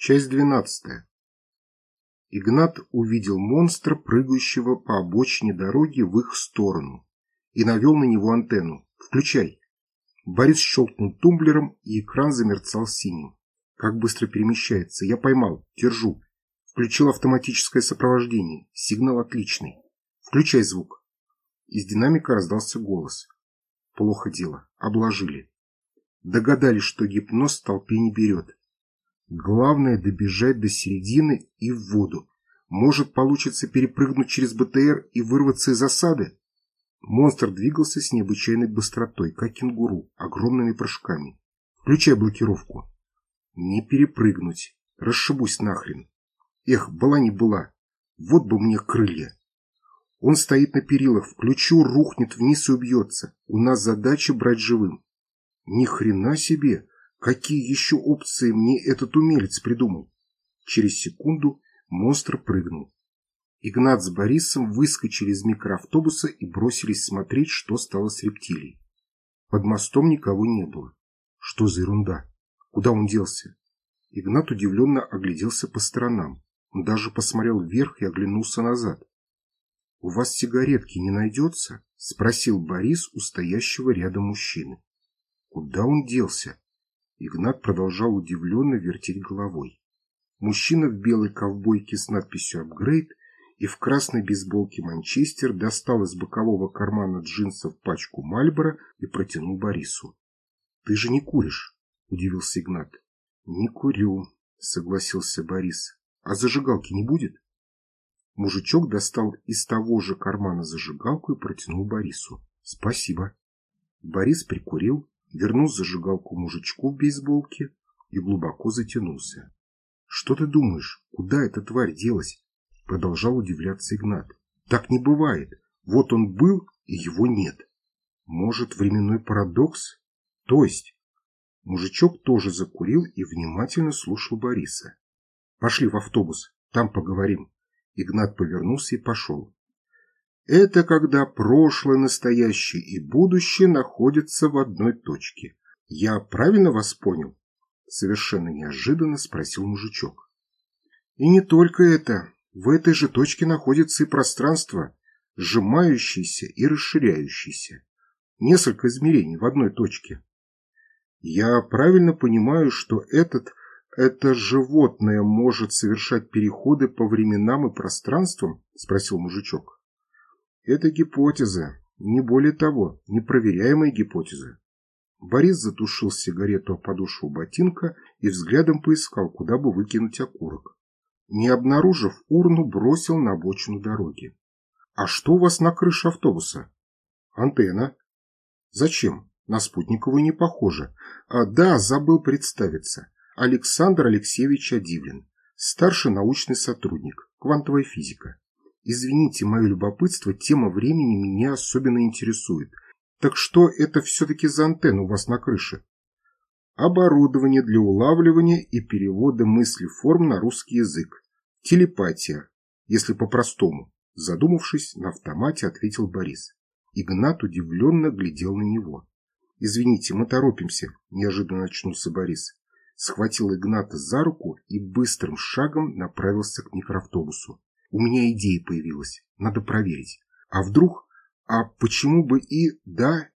Часть двенадцатая. Игнат увидел монстра, прыгающего по обочине дороги в их сторону, и навел на него антенну. «Включай!» Борис щелкнул тумблером, и экран замерцал синим. Как быстро перемещается. Я поймал. Держу. Включил автоматическое сопровождение. Сигнал отличный. Включай звук. Из динамика раздался голос. Плохо дело. Обложили. Догадались, что гипноз в толпе не берет. Главное добежать до середины и в воду. Может получится перепрыгнуть через БТР и вырваться из осады? Монстр двигался с необычайной быстротой, как кенгуру, огромными прыжками. Включай блокировку. Не перепрыгнуть. Расшибусь нахрен. Эх, была не была. Вот бы мне крылья. Он стоит на перилах, включу, рухнет вниз и убьется. У нас задача брать живым. Ни хрена себе! Какие еще опции мне этот умелец придумал? Через секунду монстр прыгнул. Игнат с Борисом выскочили из микроавтобуса и бросились смотреть, что стало с рептилией. Под мостом никого не было. Что за ерунда? Куда он делся? Игнат удивленно огляделся по сторонам. Он даже посмотрел вверх и оглянулся назад. «У вас сигаретки не найдется?» – спросил Борис у стоящего рядом мужчины. Куда он делся? Игнат продолжал удивленно вертеть головой. Мужчина в белой ковбойке с надписью «Апгрейд» и в красной бейсболке «Манчестер» достал из бокового кармана джинсов пачку Мальбора и протянул Борису. «Ты же не куришь?» – удивился Игнат. «Не курю», – согласился Борис. «А зажигалки не будет?» Мужичок достал из того же кармана зажигалку и протянул Борису. «Спасибо». Борис прикурил, вернул зажигалку мужичку в бейсболке и глубоко затянулся. «Что ты думаешь, куда эта тварь делась?» Продолжал удивляться Игнат. «Так не бывает. Вот он был, и его нет. Может, временной парадокс? То есть...» Мужичок тоже закурил и внимательно слушал Бориса. «Пошли в автобус, там поговорим». Игнат повернулся и пошел. Это когда прошлое, настоящее и будущее находятся в одной точке. Я правильно вас понял? Совершенно неожиданно спросил мужичок. И не только это. В этой же точке находится и пространство, сжимающееся и расширяющееся. Несколько измерений в одной точке. Я правильно понимаю, что этот, это животное может совершать переходы по временам и пространствам? Спросил мужичок. Это гипотеза, не более того, непроверяемая гипотеза. Борис затушил сигарету о подошву ботинка и взглядом поискал, куда бы выкинуть окурок. Не обнаружив урну, бросил на обочину дороги. «А что у вас на крыше автобуса?» «Антенна». «Зачем? На спутниковую не похоже. А, да, забыл представиться. Александр Алексеевич Адивлин, старший научный сотрудник, квантовая физика. Извините мое любопытство, тема времени меня особенно интересует. Так что это все-таки за антенна у вас на крыше? Оборудование для улавливания и перевода мысли-форм на русский язык. Телепатия, если по-простому. Задумавшись, на автомате ответил Борис. Игнат удивленно глядел на него. «Извините, мы торопимся», – неожиданно очнулся Борис. Схватил Игната за руку и быстрым шагом направился к микроавтобусу. У меня идея появилась. Надо проверить. А вдруг... А почему бы и... Да,